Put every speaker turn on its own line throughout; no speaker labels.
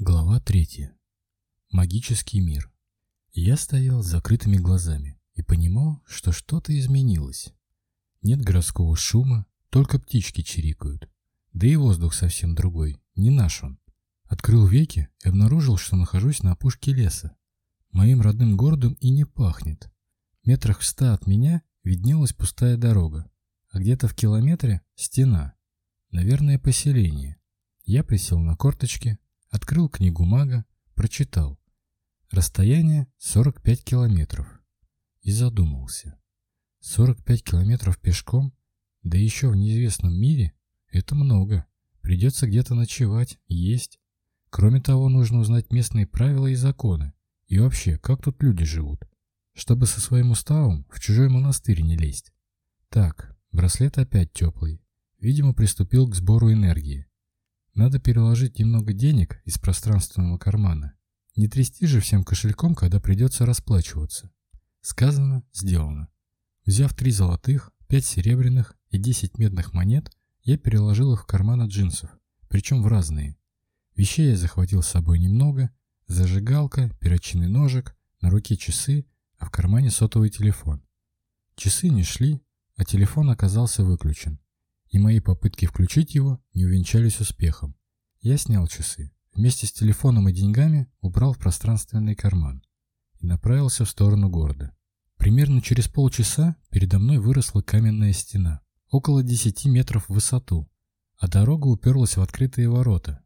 Глава 3. Магический мир. Я стоял с закрытыми глазами и понимал, что что-то изменилось. Нет городского шума, только птички чирикают. Да и воздух совсем другой, не наш он. Открыл веки и обнаружил, что нахожусь на опушке леса. Моим родным городом и не пахнет. Метрах в ста от меня виднелась пустая дорога, а где-то в километре – стена. Наверное, поселение. Я присел на корточки, Открыл книгу мага, прочитал. Расстояние 45 километров. И задумался. 45 километров пешком, да еще в неизвестном мире, это много. Придется где-то ночевать, есть. Кроме того, нужно узнать местные правила и законы. И вообще, как тут люди живут? Чтобы со своим уставом в чужой монастырь не лезть. Так, браслет опять теплый. Видимо, приступил к сбору энергии. Надо переложить немного денег из пространственного кармана. Не трясти же всем кошельком, когда придется расплачиваться. Сказано, сделано. Взяв три золотых, пять серебряных и десять медных монет, я переложил их в карманы джинсов, причем в разные. Вещей я захватил с собой немного, зажигалка, перочинный ножик, на руке часы, а в кармане сотовый телефон. Часы не шли, а телефон оказался выключен и мои попытки включить его не увенчались успехом. Я снял часы, вместе с телефоном и деньгами убрал в пространственный карман и направился в сторону города. Примерно через полчаса передо мной выросла каменная стена, около 10 метров в высоту, а дорога уперлась в открытые ворота.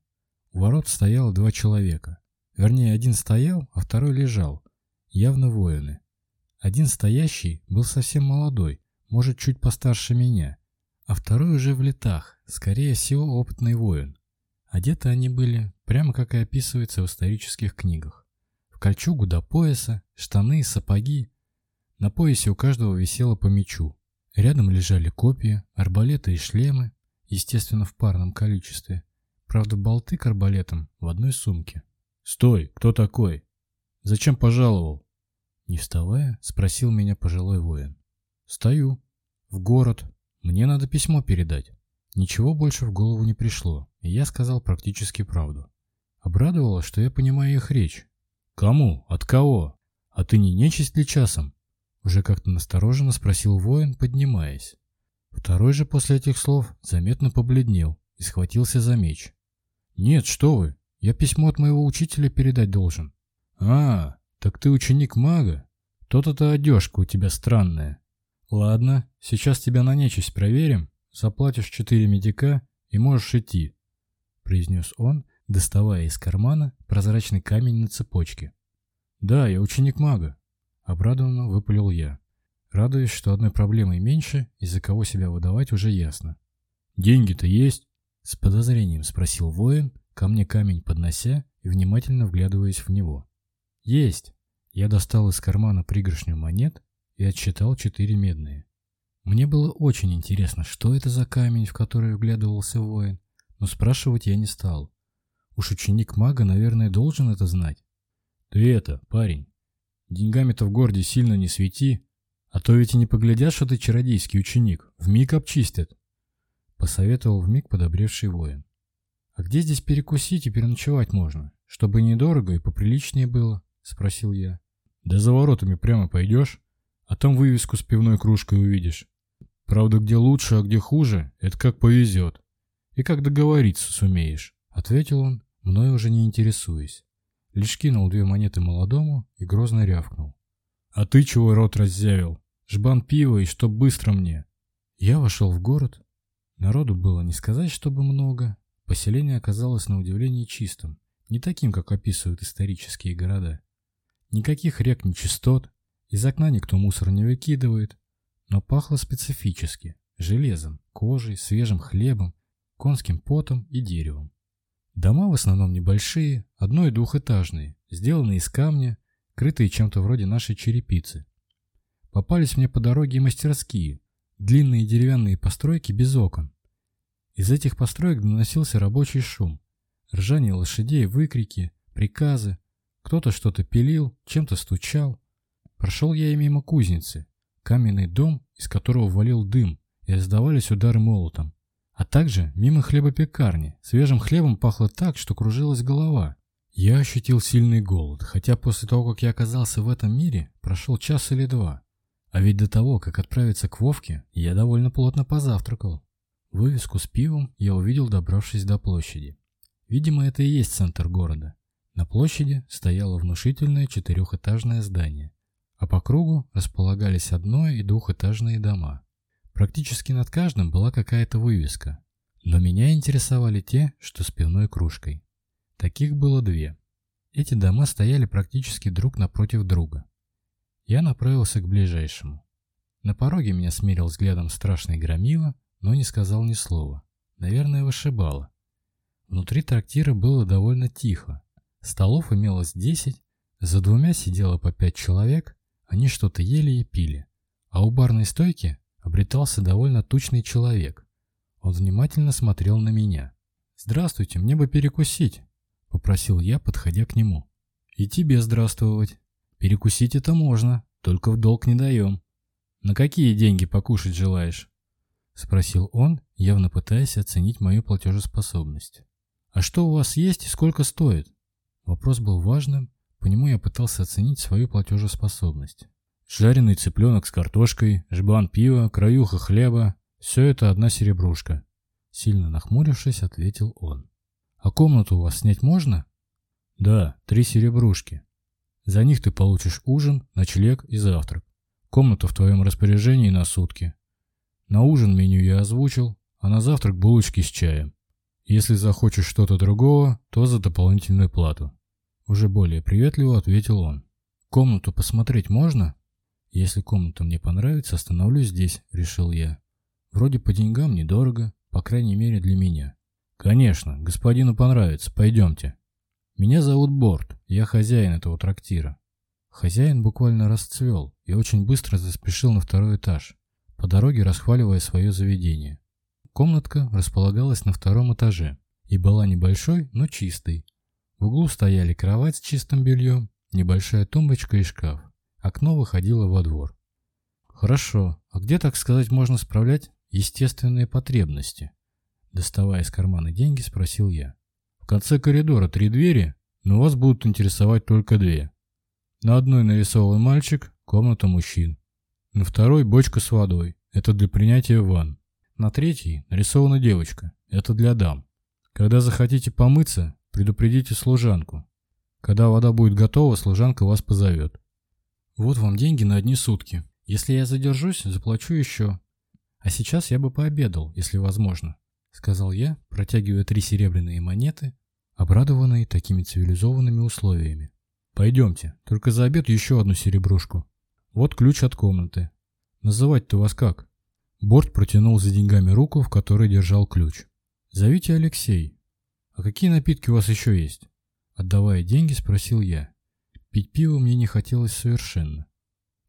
У ворот стояло два человека. Вернее, один стоял, а второй лежал. Явно воины. Один стоящий был совсем молодой, может, чуть постарше меня – а второй уже в летах, скорее всего, опытный воин. Одеты они были, прямо как и описывается в исторических книгах. В кольчугу до пояса, штаны сапоги. На поясе у каждого висело по мечу. Рядом лежали копья, арбалеты и шлемы, естественно, в парном количестве. Правда, болты к арбалетам в одной сумке.
«Стой! Кто такой? Зачем пожаловал?»
Не вставая, спросил меня пожилой воин. «Стою. В город. Мне надо письмо передать. Ничего больше в голову не пришло, и я сказал практически правду. Обрадовало, что я понимаю их речь.
Кому? От кого? А ты не нечисть ли часом?
Уже как-то настороженно спросил воин, поднимаясь. Второй же после этих слов заметно побледнел и схватился за меч. «Нет, что вы! Я письмо от моего учителя передать должен».
«А, так ты ученик мага? То-то-то одежка у тебя странная.
«Ладно, сейчас тебя на нечисть проверим, заплатишь четыре медика и можешь идти», — произнес он, доставая из кармана прозрачный камень на цепочке. «Да, я ученик мага», — обрадованно выпалил я, Радуюсь, что одной проблемой меньше, из-за кого себя выдавать уже ясно.
«Деньги-то есть?»
— с подозрением спросил воин, ко мне камень поднося и внимательно вглядываясь в него. «Есть!» Я достал из кармана пригоршню монет и отсчитал четыре медные. Мне было очень интересно, что это за камень, в который вглядывался воин, но спрашивать я не стал. Уж ученик мага, наверное, должен это знать.
Ты это, парень, деньгами-то в городе сильно не свети, а то ведь и не поглядят, что ты чародейский ученик, вмиг обчистят.
Посоветовал вмиг подобревший воин. А где здесь перекусить и переночевать можно, чтобы недорого и поприличнее было? Спросил я.
Да за воротами прямо пойдешь? А там вывеску с пивной кружкой увидишь. Правда, где лучше, а где хуже, это как повезет. И как договориться сумеешь, ответил он, мной уже не интересуясь.
Лишь кинул две монеты молодому и грозно рявкнул.
А ты чего рот раззявил? Жбан пива и что быстро мне.
Я вошел в город. Народу было не сказать, чтобы много. Поселение оказалось на удивление чистым, не таким, как описывают исторические города. Никаких рек, ни частот, из окна никто мусор не выкидывает, но пахло специфически – железом, кожей, свежим хлебом, конским потом и деревом. Дома в основном небольшие, одно- и двухэтажные, сделанные из камня, крытые чем-то вроде нашей черепицы. Попались мне по дороге и мастерские, длинные деревянные постройки без окон. Из этих построек доносился рабочий шум, ржание лошадей, выкрики, приказы. Кто-то что-то пилил, чем-то стучал – Прошел я и мимо кузницы, каменный дом, из которого валил дым, и раздавались удары молотом. А также мимо хлебопекарни. Свежим хлебом пахло так, что кружилась голова.
Я ощутил сильный голод, хотя после того, как я оказался в этом мире, прошел час или два. А ведь до того, как отправиться к Вовке, я довольно плотно позавтракал. Вывеску с пивом я увидел, добравшись до площади. Видимо, это и есть центр города. На площади стояло внушительное четырехэтажное здание а по кругу располагались одно- и двухэтажные дома. Практически над каждым была какая-то вывеска, но меня интересовали те, что с пивной кружкой. Таких было две. Эти дома стояли практически друг напротив друга. Я направился к ближайшему. На пороге меня смерил взглядом страшный громила, но не сказал ни слова. Наверное, вышибало. Внутри трактира было довольно тихо. Столов имелось десять, за двумя сидело по пять человек, они что-то ели и пили. А у барной стойки обретался довольно тучный человек. Он внимательно смотрел на меня. «Здравствуйте, мне бы перекусить», — попросил я, подходя к нему. «И тебе здравствовать. Перекусить это можно, только в долг не даем. На какие деньги покушать желаешь?» — спросил он, явно пытаясь оценить мою платежеспособность. «А что у вас есть и сколько стоит?» Вопрос был важным, по нему я пытался оценить свою платежеспособность. Жареный цыпленок с картошкой, жбан пива, краюха хлеба – все это одна серебрушка. Сильно нахмурившись, ответил он. «А комнату у вас снять можно?» «Да, три серебрушки. За них ты получишь ужин, ночлег и завтрак. Комната в твоем распоряжении на сутки. На ужин меню я озвучил, а на завтрак булочки с чаем. Если захочешь что-то другого, то за дополнительную плату. Уже более приветливо ответил он. «Комнату посмотреть можно?» «Если комната мне понравится, остановлюсь здесь», — решил я. «Вроде по деньгам недорого, по крайней мере для меня». «Конечно, господину понравится, пойдемте». «Меня зовут Борт, я хозяин этого трактира». Хозяин буквально расцвел и очень быстро заспешил на второй этаж, по дороге расхваливая свое заведение. Комнатка располагалась на втором этаже и была небольшой, но чистой, в углу стояли кровать с чистым бельем, небольшая тумбочка и шкаф. Окно выходило во двор. Хорошо, а где, так сказать, можно справлять естественные потребности? Доставая из кармана деньги, спросил я. В конце коридора три двери, но вас будут интересовать только две. На одной нарисован мальчик, комната мужчин. На второй бочка с водой, это для принятия ванн. На третьей нарисована девочка, это для дам. Когда захотите помыться, Предупредите служанку. Когда вода будет готова, служанка вас позовет. Вот вам деньги на одни сутки. Если я задержусь, заплачу еще. А сейчас я бы пообедал, если возможно, сказал я, протягивая три серебряные монеты, обрадованные такими цивилизованными условиями. Пойдемте, только за обед еще одну серебрушку. Вот ключ от комнаты. Называть-то вас как? Борт протянул за деньгами руку, в которой держал ключ. «Зовите Алексей. «А какие напитки у вас еще есть?» Отдавая деньги, спросил я. Пить пиво мне не хотелось совершенно.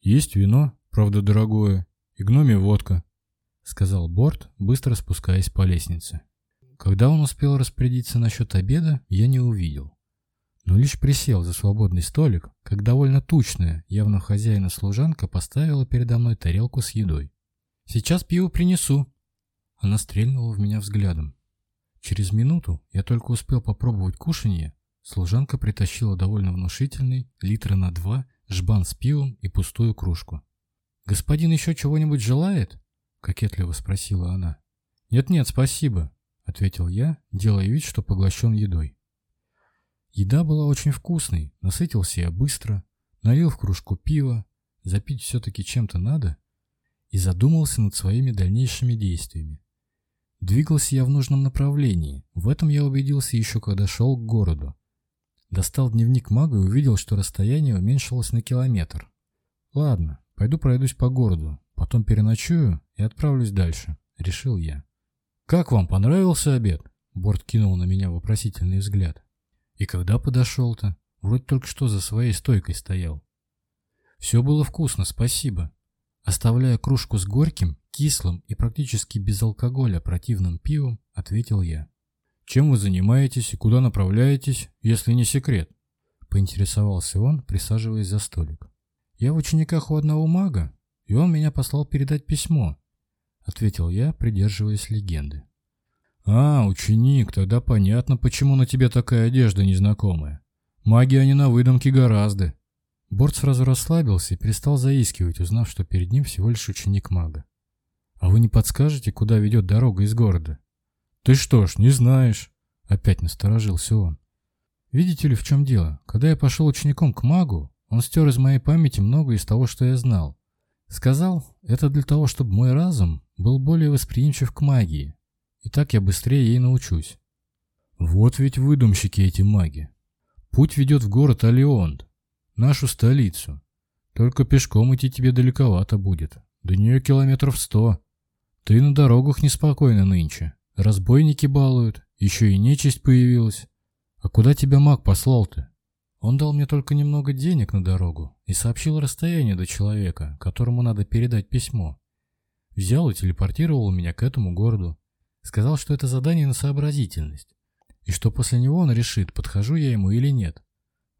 «Есть вино, правда дорогое, и гноми водка», — сказал Борт, быстро спускаясь по лестнице. Когда он успел распорядиться насчет обеда, я не увидел. Но лишь присел за свободный столик, как довольно тучная, явно хозяина служанка поставила передо мной тарелку с едой. «Сейчас пиво принесу!» Она стрельнула в меня взглядом. Через минуту я только успел попробовать кушанье, служанка притащила довольно внушительный, литра на два, жбан с пивом и пустую кружку. «Господин еще чего-нибудь желает?» — кокетливо спросила она. «Нет-нет, спасибо», — ответил я, делая вид, что поглощен едой. Еда была очень вкусной, насытился я быстро, налил в кружку пива, запить все-таки чем-то надо, и задумался над своими дальнейшими действиями. Двигался я в нужном направлении, в этом я убедился еще когда шел к городу. Достал дневник мага и увидел, что расстояние уменьшилось на километр. Ладно, пойду пройдусь по городу, потом переночую и отправлюсь дальше, решил я. «Как вам понравился обед?» Борт кинул на меня вопросительный взгляд. «И когда подошел-то? Вроде только что за своей стойкой стоял». «Все было вкусно, спасибо», Оставляя кружку с горьким, кислым и практически без алкоголя противным пивом, ответил я. «Чем вы занимаетесь и куда направляетесь, если не секрет?» Поинтересовался он, присаживаясь за столик. «Я в учениках у одного мага, и он меня послал передать письмо», ответил я, придерживаясь легенды. «А, ученик, тогда понятно, почему на тебе такая одежда незнакомая. Маги они на выдумке гораздо», Борт сразу расслабился и перестал заискивать, узнав, что перед ним всего лишь ученик мага. «А вы не подскажете, куда ведет дорога из города?» «Ты что ж, не знаешь?» — опять насторожился он. «Видите ли, в чем дело? Когда я пошел учеником к магу, он стер из моей памяти многое из того, что я знал. Сказал, это для того, чтобы мой разум был более восприимчив к магии, и так я быстрее ей научусь». «Вот ведь выдумщики эти маги. Путь ведет в город Алионд, нашу столицу. Только пешком идти тебе далековато будет. До нее километров сто. Ты на дорогах неспокойно нынче. Разбойники балуют, еще и нечисть появилась. А куда тебя маг послал ты? Он дал мне только немного денег на дорогу и сообщил расстояние до человека, которому надо передать письмо. Взял и телепортировал меня к этому городу. Сказал, что это задание на сообразительность, и что после него он решит, подхожу я ему или нет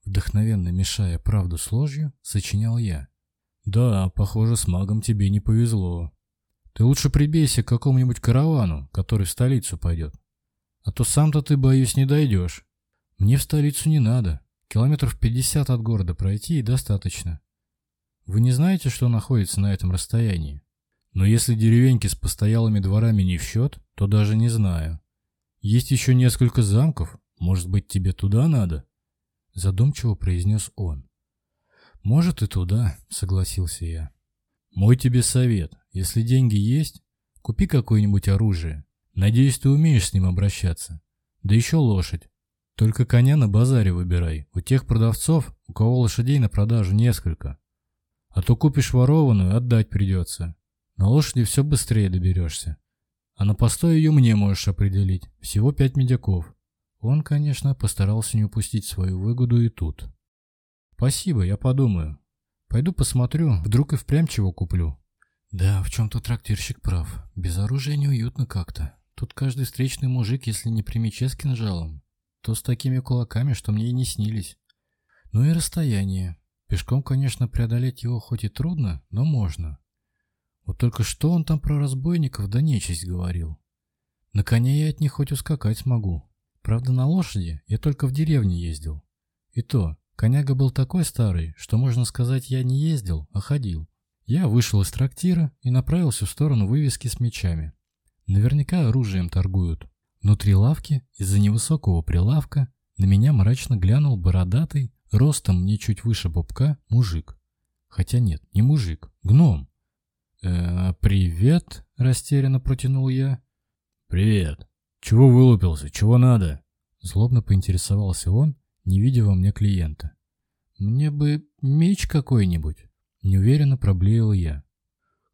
вдохновенно мешая правду с ложью, сочинял я. «Да, похоже, с магом тебе не повезло. Ты лучше прибейся к какому-нибудь каравану, который в столицу пойдет. А то сам-то ты, боюсь, не дойдешь. Мне в столицу не надо. Километров пятьдесят от города пройти и достаточно. Вы не знаете, что находится на этом расстоянии? Но если деревеньки с постоялыми дворами не в счет, то даже не знаю. Есть еще несколько замков, может быть, тебе туда надо?» задумчиво произнес он. «Может и туда», — согласился я. «Мой тебе совет. Если деньги есть, купи какое-нибудь оружие. Надеюсь, ты умеешь с ним обращаться. Да еще лошадь. Только коня на базаре выбирай. У тех продавцов, у кого лошадей на продажу несколько. А то купишь ворованную, отдать придется. На лошади все быстрее доберешься. А на постой ее мне можешь определить. Всего пять медяков. Он, конечно, постарался не упустить свою выгоду и тут. «Спасибо, я подумаю. Пойду посмотрю, вдруг и впрямь чего куплю». «Да, в чем-то трактирщик прав. Без оружия неуютно как-то. Тут каждый встречный мужик, если не при мече с кинжалом, то с такими кулаками, что мне и не снились. Ну и расстояние. Пешком, конечно, преодолеть его хоть и трудно, но можно. Вот только что он там про разбойников да нечисть говорил. На коне я от них хоть ускакать смогу, Правда, на лошади я только в деревне ездил. И то, коняга был такой старый, что, можно сказать, я не ездил, а ходил. Я вышел из трактира и направился в сторону вывески с мечами. Наверняка оружием торгуют. Внутри лавки, из-за невысокого прилавка, на меня мрачно глянул бородатый, ростом мне чуть выше бобка, мужик. Хотя нет, не мужик, гном. «Э, «Привет», — растерянно протянул я.
«Привет», «Чего вылупился? Чего надо?»
Злобно поинтересовался он, не видя во мне клиента. «Мне бы меч какой-нибудь», — неуверенно проблеял я.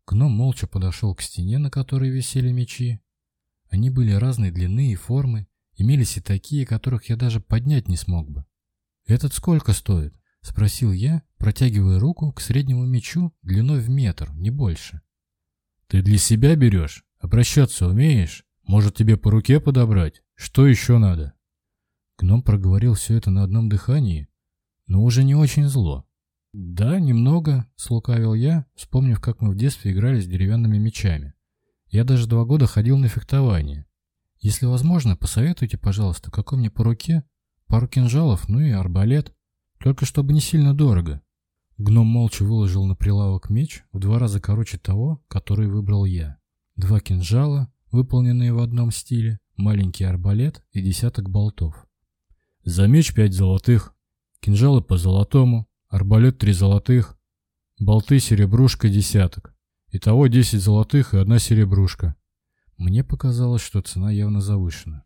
Гном молча подошел к стене, на которой висели мечи. Они были разной длины и формы, имелись и такие, которых я даже поднять не смог бы. «Этот сколько стоит?» — спросил я, протягивая руку к среднему мечу длиной в метр, не больше.
«Ты для себя берешь? Обращаться умеешь?» Может, тебе по руке подобрать? Что еще надо?»
Гном проговорил все это на одном дыхании, но уже не очень зло. «Да, немного», — слукавил я, вспомнив, как мы в детстве играли с деревянными мечами. «Я даже два года ходил на фехтование. Если возможно, посоветуйте, пожалуйста, какой мне по руке, пару кинжалов, ну и арбалет, только чтобы не сильно дорого». Гном молча выложил на прилавок меч в два раза короче того, который выбрал я. Два кинжала, выполненные в одном стиле, маленький арбалет и десяток болтов.
За меч пять золотых, кинжалы по золотому, арбалет три золотых, болты серебрушка десяток. Итого десять золотых и одна серебрушка.
Мне показалось, что цена явно завышена.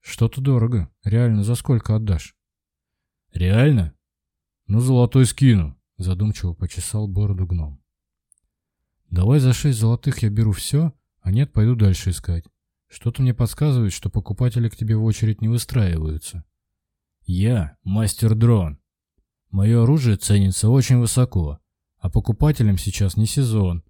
Что-то дорого. Реально, за сколько отдашь?
Реально? Ну, золотой скину,
задумчиво почесал бороду гном. Давай за шесть золотых я беру все, а нет, пойду дальше искать. Что-то мне подсказывает, что покупатели к тебе в очередь не выстраиваются.
Я мастер-дрон. Мое оружие ценится очень высоко, а покупателям сейчас не сезон.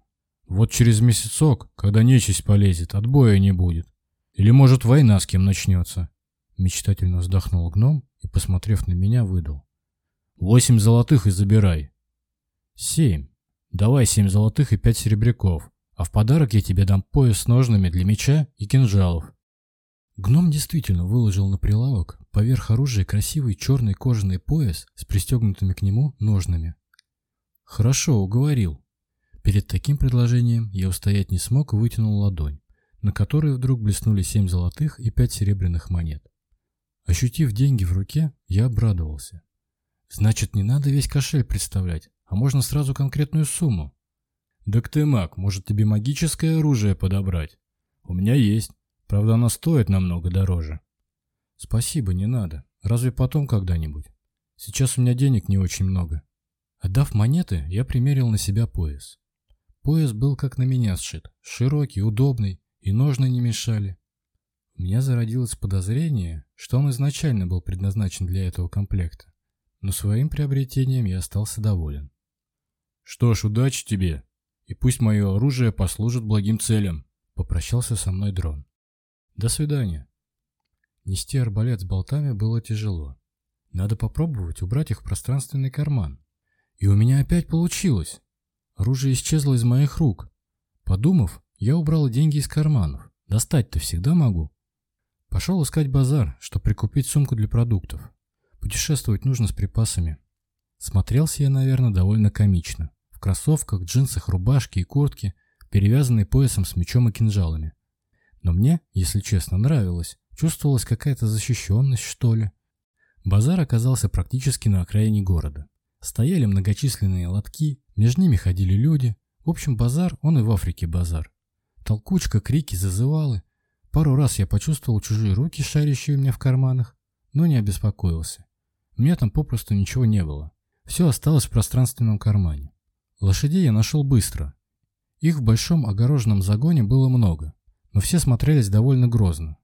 Вот через месяцок, когда нечисть полезет, отбоя не будет. Или, может, война с кем начнется.
Мечтательно вздохнул гном и, посмотрев на меня, выдал.
Восемь золотых и забирай.
Семь. Давай семь золотых и пять серебряков. А в подарок я тебе дам пояс с ножными для меча и кинжалов».
Гном действительно выложил на прилавок поверх оружия красивый черный кожаный пояс с пристегнутыми к нему ножными. «Хорошо, уговорил». Перед таким предложением я устоять не смог и вытянул ладонь, на которой вдруг блеснули семь золотых и пять серебряных монет. Ощутив деньги в руке, я обрадовался. Значит, не надо весь кошель представлять, а можно сразу конкретную сумму.
«Так ты маг, может тебе магическое оружие подобрать?» «У меня есть. Правда, оно стоит намного дороже».
«Спасибо, не надо. Разве потом когда-нибудь? Сейчас у меня денег не очень много». Отдав монеты, я примерил на себя пояс. Пояс был как на меня сшит, широкий, удобный, и ножны не мешали. У меня зародилось подозрение, что он изначально был предназначен для этого комплекта, но своим приобретением я остался доволен.
«Что ж, удачи тебе!» и пусть мое оружие послужит благим целям», —
попрощался со мной дрон. «До свидания». Нести арбалет с болтами было тяжело. Надо попробовать убрать их в пространственный карман. И у меня опять получилось. Оружие исчезло из моих рук. Подумав, я убрал деньги из карманов. Достать-то всегда могу. Пошел искать базар, чтобы прикупить сумку для продуктов. Путешествовать нужно с припасами. Смотрелся я, наверное, довольно комично кроссовках, джинсах, рубашке и куртке, перевязанной поясом с мечом и кинжалами. Но мне, если честно, нравилось. Чувствовалась какая-то защищенность, что ли. Базар оказался практически на окраине города. Стояли многочисленные лотки, между ними ходили люди. В общем, базар, он и в Африке базар. Толкучка, крики, зазывалы. Пару раз я почувствовал чужие руки, шарящие у меня в карманах, но не обеспокоился. У меня там попросту ничего не было. Все осталось в пространственном кармане. Лошадей я нашел быстро. Их в большом огороженном загоне было много, но все смотрелись довольно грозно.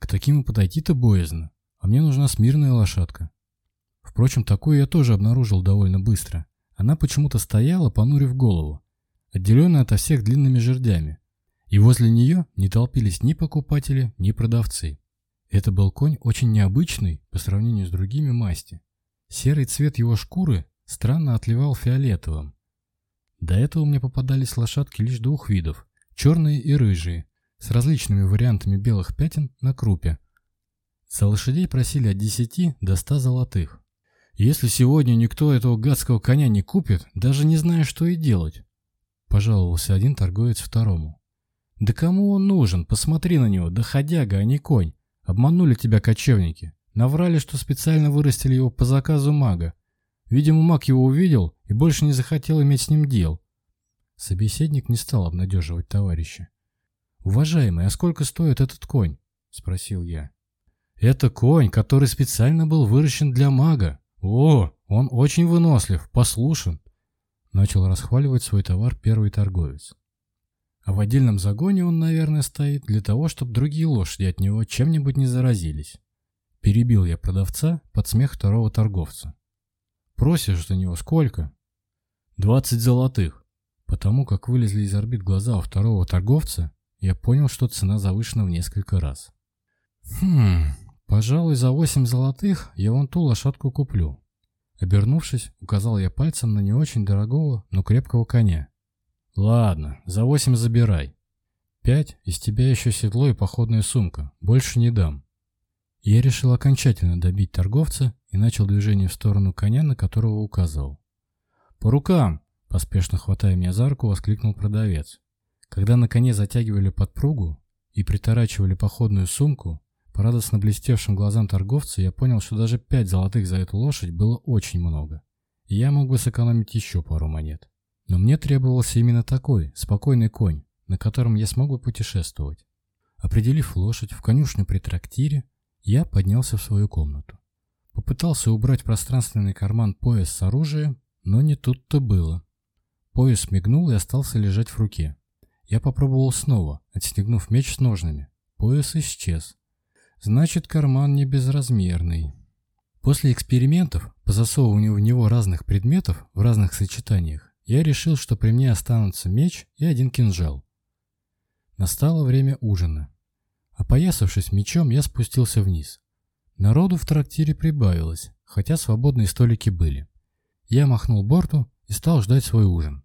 К таким и подойти-то боязно, а мне нужна смирная лошадка. Впрочем, такую я тоже обнаружил довольно быстро. Она почему-то стояла, понурив голову, отделенная ото всех длинными жердями, и возле нее не толпились ни покупатели, ни продавцы. Это был конь очень необычный по сравнению с другими масти. Серый цвет его шкуры странно отливал фиолетовым, до этого мне попадались лошадки лишь двух видов – черные и рыжие, с различными вариантами белых пятен на крупе. За лошадей просили от 10 до 100 золотых. «Если сегодня никто этого гадского коня не купит, даже не знаю, что и делать», – пожаловался один торговец второму. «Да кому он нужен? Посмотри на него, доходяга, а не конь. Обманули тебя кочевники. Наврали, что специально вырастили его по заказу мага. Видимо, маг его увидел и больше не захотел иметь с ним дел. Собеседник не стал обнадеживать товарища. «Уважаемый, а сколько стоит этот конь?» – спросил я. «Это конь, который специально был выращен для мага. О, он очень вынослив, послушен!» Начал расхваливать свой товар первый торговец. А в отдельном загоне он, наверное, стоит для того, чтобы другие лошади от него чем-нибудь не заразились. Перебил я продавца под смех второго торговца. Просишь за него сколько? Двадцать золотых. Потому как вылезли из орбит глаза у второго торговца, я понял, что цена завышена в несколько раз. Хм, пожалуй, за восемь золотых я вон ту лошадку куплю. Обернувшись, указал я пальцем на не очень дорогого, но крепкого коня. Ладно, за восемь забирай. Пять, из тебя еще седло и походная сумка, больше не дам. Я решил окончательно добить торговца и начал движение в сторону коня, на которого указывал. «По рукам!» – поспешно хватая меня за руку, воскликнул продавец. Когда на коне затягивали подпругу и приторачивали походную сумку, по радостно блестевшим глазам торговца я понял, что даже пять золотых за эту лошадь было очень много. И я мог бы сэкономить еще пару монет. Но мне требовался именно такой, спокойный конь, на котором я смог бы путешествовать. Определив лошадь в конюшню при трактире, я поднялся в свою комнату. Попытался убрать в пространственный карман пояс с оружием, но не тут-то было. Пояс мигнул и остался лежать в руке. Я попробовал снова, отстегнув меч с ножными. Пояс исчез. Значит, карман не безразмерный. После экспериментов по засовыванию в него разных предметов в разных сочетаниях, я решил, что при мне останутся меч и один кинжал. Настало время ужина. Опоясавшись мечом, я спустился вниз. Народу в трактире прибавилось, хотя свободные столики были. Я махнул борту и стал ждать свой ужин.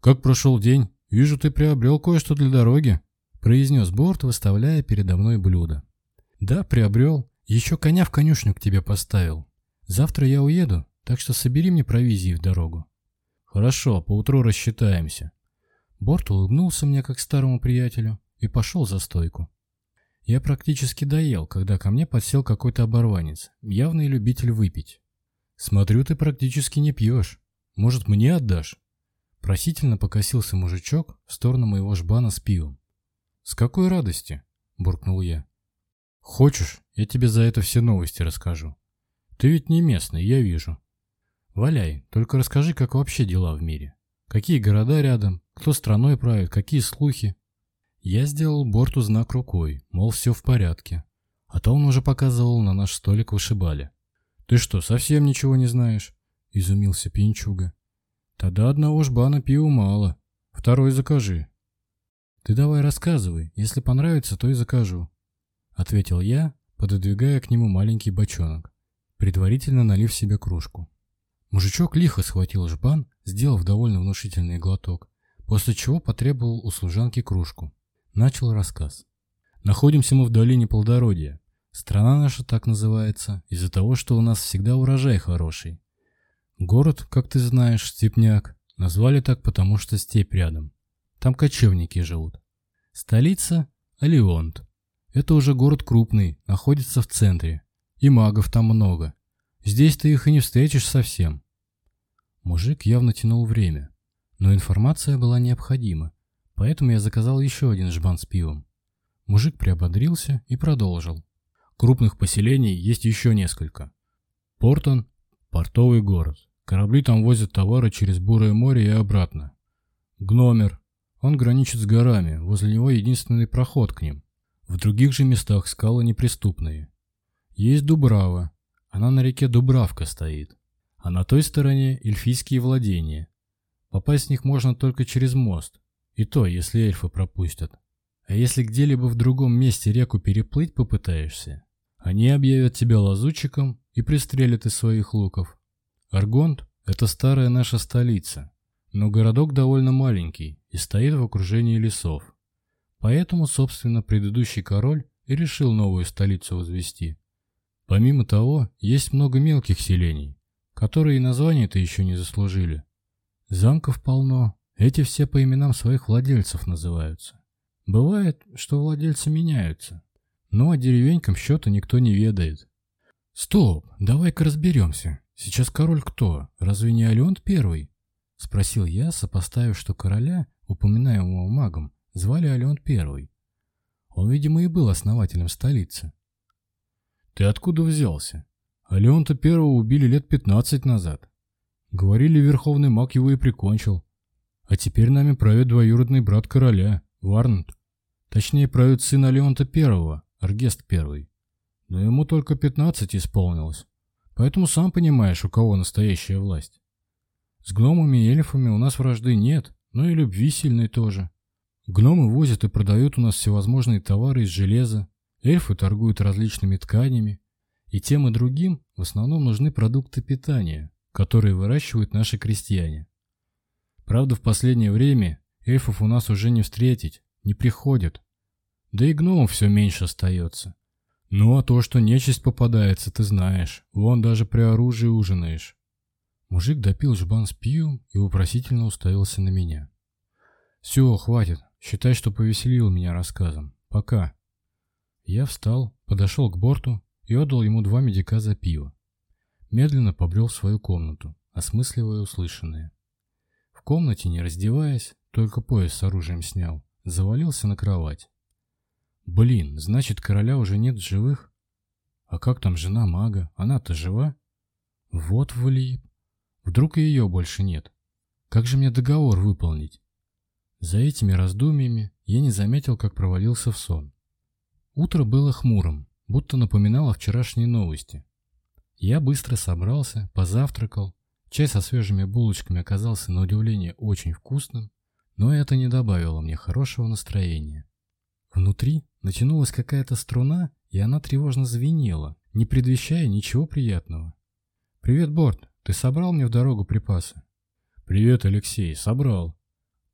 «Как прошел день? Вижу, ты приобрел кое-что для дороги», произнес борт, выставляя передо мной блюдо. «Да, приобрел. Еще коня в конюшню к тебе поставил. Завтра я уеду, так что собери мне провизии в дорогу».
«Хорошо, поутру рассчитаемся».
Борт улыбнулся мне, как старому приятелю, и пошел за стойку. Я практически доел, когда ко мне подсел какой-то оборванец, явный любитель выпить. «Смотрю, ты практически не пьешь. Может, мне отдашь?» Просительно покосился мужичок в сторону моего жбана с пивом. «С какой радости?» – буркнул я.
«Хочешь, я тебе за это все новости расскажу. Ты ведь не местный, я вижу.
Валяй, только расскажи, как вообще дела в мире. Какие города рядом, кто страной правит, какие слухи. Я сделал Борту знак рукой, мол, все в порядке. А то он уже показывал на наш столик вышибали.
«Ты что, совсем ничего не знаешь?» – изумился Пинчуга. «Тогда одного жбана пива мало. Второй закажи».
«Ты давай рассказывай. Если понравится, то и закажу», – ответил я, пододвигая к нему маленький бочонок, предварительно налив себе кружку. Мужичок лихо схватил жбан, сделав довольно внушительный глоток, после чего потребовал у служанки кружку. Начал рассказ. Находимся мы в долине плодородия. Страна наша так называется из-за того, что у нас всегда урожай хороший. Город, как ты знаешь, степняк. Назвали так, потому что степь рядом. Там кочевники живут. Столица – Алионт. Это уже город крупный, находится в центре. И магов там много. Здесь ты их и не встретишь совсем. Мужик явно тянул время. Но информация была необходима, поэтому я заказал еще один жбан с пивом. Мужик приободрился и продолжил. Крупных поселений есть еще несколько. Портон – портовый город. Корабли там возят товары через Бурое море и обратно. Гномер. Он граничит с горами, возле него единственный проход к ним. В других же местах скалы неприступные. Есть Дубрава. Она на реке Дубравка стоит. А на той стороне эльфийские владения. Попасть в них можно только через мост, и то, если эльфы пропустят. А если где-либо в другом месте реку переплыть попытаешься, они объявят тебя лазутчиком и пристрелят из своих луков. Аргонт – это старая наша столица, но городок довольно маленький и стоит в окружении лесов. Поэтому, собственно, предыдущий король и решил новую столицу возвести. Помимо того, есть много мелких селений, которые и названия-то еще не заслужили. Замков полно, эти все по именам своих владельцев называются. Бывает, что владельцы меняются, но о деревенькам счета никто не ведает. «Стоп, давай-ка разберемся. Сейчас король кто? Разве не Ален Первый?» Спросил я, сопоставив, что короля, упоминаемого магом, звали Ален Первый. Он, видимо, и был основателем столицы.
«Ты откуда взялся? Алеонта Первого убили лет пятнадцать назад. Говорили, верховный маг его и прикончил. А теперь нами правит двоюродный брат короля, Варнт. Точнее, правит сын Алеонта Первого, Аргест Первый. Но ему только 15 исполнилось. Поэтому сам понимаешь, у кого настоящая власть. С гномами и эльфами у нас вражды нет, но и любви сильной тоже. Гномы возят и продают у нас всевозможные товары из железа, эльфы торгуют различными тканями, и тем и другим в основном нужны продукты питания, которые выращивают наши крестьяне. Правда, в последнее время эльфов у нас уже не встретить, не приходят. Да и гномов все меньше остается. Ну а то, что нечисть попадается, ты знаешь. Вон даже при оружии ужинаешь.
Мужик допил жбан с пью и вопросительно уставился на меня. Все, хватит. Считай, что повеселил меня рассказом. Пока. Я встал, подошел к борту и отдал ему два медика за пиво. Медленно побрел в свою комнату, осмысливая услышанное комнате, не раздеваясь, только пояс с оружием снял, завалился на кровать. Блин, значит, короля уже нет в живых? А как там жена мага? Она-то жива? Вот влип. Вдруг и ее больше нет. Как же мне договор выполнить? За этими раздумьями я не заметил, как провалился в сон. Утро было хмурым, будто напоминало вчерашние новости. Я быстро собрался, позавтракал, Чай со свежими булочками оказался на удивление очень вкусным, но это не добавило мне хорошего настроения. Внутри натянулась какая-то струна, и она тревожно звенела, не предвещая ничего приятного. «Привет, Борт, ты собрал мне в дорогу припасы?»
«Привет, Алексей, собрал.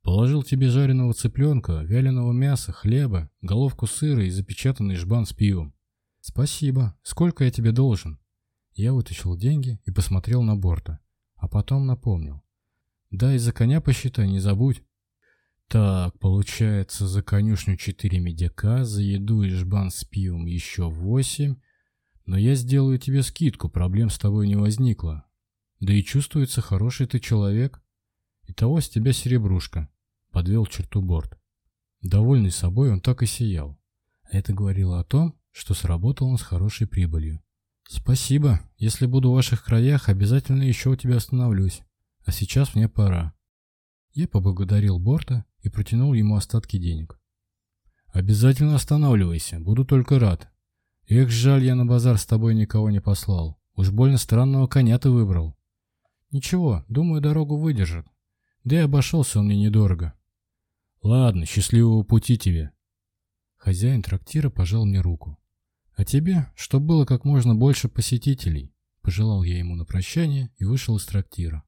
Положил тебе жареного цыпленка, вяленого мяса, хлеба, головку сыра и запечатанный жбан с пивом». «Спасибо. Сколько я тебе должен?» Я вытащил деньги и посмотрел на Борта а потом напомнил. «Да и за коня посчитай, не забудь». Так, получается, за конюшню четыре медика, за еду и жбан с пивом еще восемь, Но я сделаю тебе скидку, проблем с тобой не возникло. Да и чувствуется, хороший ты человек. Итого с тебя серебрушка. Подвел черту борт. Довольный собой, он так и сиял. Это говорило о том, что сработал он с хорошей прибылью. «Спасибо. Если буду в ваших краях, обязательно еще у тебя остановлюсь. А сейчас мне пора». Я поблагодарил Борта и протянул ему остатки денег. «Обязательно останавливайся. Буду только рад. Эх, жаль, я на базар с тобой никого не послал. Уж больно странного коня ты выбрал». «Ничего, думаю, дорогу выдержит. Да и обошелся он мне недорого». «Ладно, счастливого пути тебе». Хозяин трактира пожал мне руку. А тебе, чтобы было как можно больше посетителей, пожелал я ему на прощание и вышел из трактира.